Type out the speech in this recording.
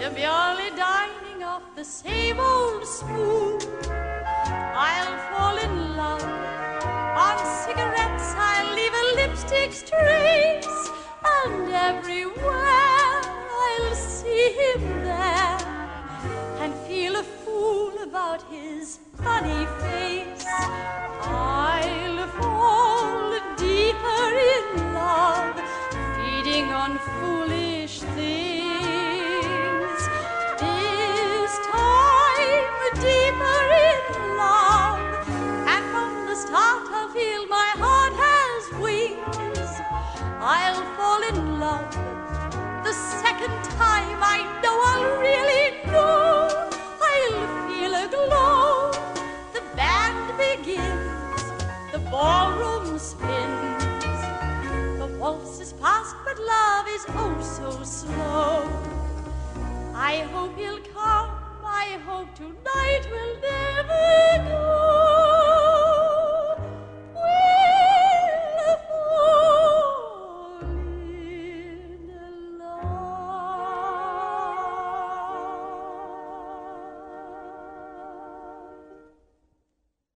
demurely dining off the same old spoon. I'll fall in love on cigarettes. I'll leave a lipstick's trace, and everywhere I'll see him there and feel a fool about his funny face. Ballroom spins. The waltz is past, but love is oh so slow. I hope he'll come. I hope tonight.